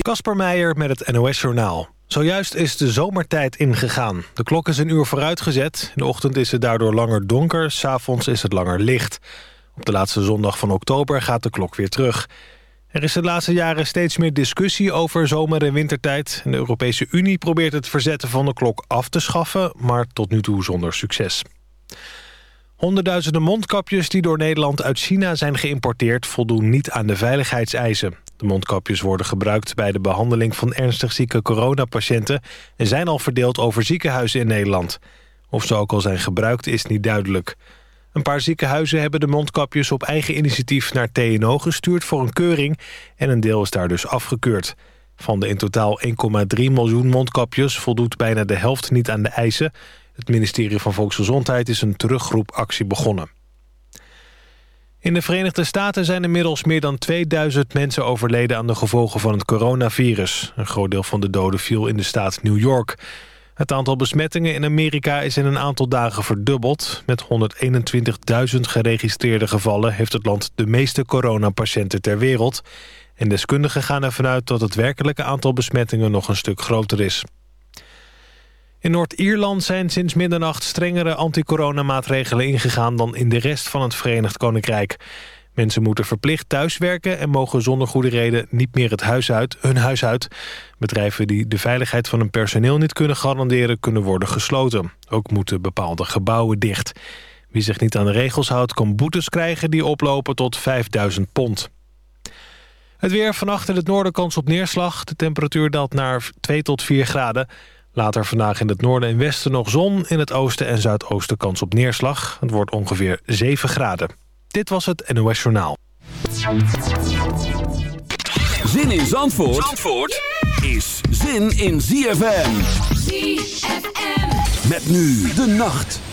Kasper Meijer met het NOS-journaal. Zojuist is de zomertijd ingegaan. De klok is een uur vooruitgezet. In de ochtend is het daardoor langer donker, s'avonds is het langer licht. Op de laatste zondag van oktober gaat de klok weer terug. Er is de laatste jaren steeds meer discussie over zomer- en wintertijd. de Europese Unie probeert het verzetten van de klok af te schaffen... maar tot nu toe zonder succes. Honderdduizenden mondkapjes die door Nederland uit China zijn geïmporteerd... voldoen niet aan de veiligheidseisen. De mondkapjes worden gebruikt bij de behandeling van ernstig zieke coronapatiënten... en zijn al verdeeld over ziekenhuizen in Nederland. Of ze ook al zijn gebruikt is niet duidelijk. Een paar ziekenhuizen hebben de mondkapjes op eigen initiatief naar TNO gestuurd voor een keuring... en een deel is daar dus afgekeurd. Van de in totaal 1,3 miljoen mondkapjes voldoet bijna de helft niet aan de eisen. Het ministerie van Volksgezondheid is een terugroepactie begonnen. In de Verenigde Staten zijn inmiddels meer dan 2000 mensen overleden aan de gevolgen van het coronavirus. Een groot deel van de doden viel in de staat New York. Het aantal besmettingen in Amerika is in een aantal dagen verdubbeld. Met 121.000 geregistreerde gevallen heeft het land de meeste coronapatiënten ter wereld. En deskundigen gaan ervan uit dat het werkelijke aantal besmettingen nog een stuk groter is. In Noord-Ierland zijn sinds middernacht strengere anti-coronamaatregelen ingegaan dan in de rest van het Verenigd Koninkrijk. Mensen moeten verplicht thuiswerken en mogen zonder goede reden niet meer het huis uit, hun huis uit. Bedrijven die de veiligheid van hun personeel niet kunnen garanderen kunnen worden gesloten. Ook moeten bepaalde gebouwen dicht. Wie zich niet aan de regels houdt kan boetes krijgen die oplopen tot 5000 pond. Het weer vannacht in het noorden kans op neerslag. De temperatuur daalt naar 2 tot 4 graden. Later vandaag in het noorden en westen nog zon. In het oosten en zuidoosten kans op neerslag. Het wordt ongeveer 7 graden. Dit was het NOS Journaal. Zin in Zandvoort, Zandvoort is zin in ZFM. ZFM. Met nu de nacht.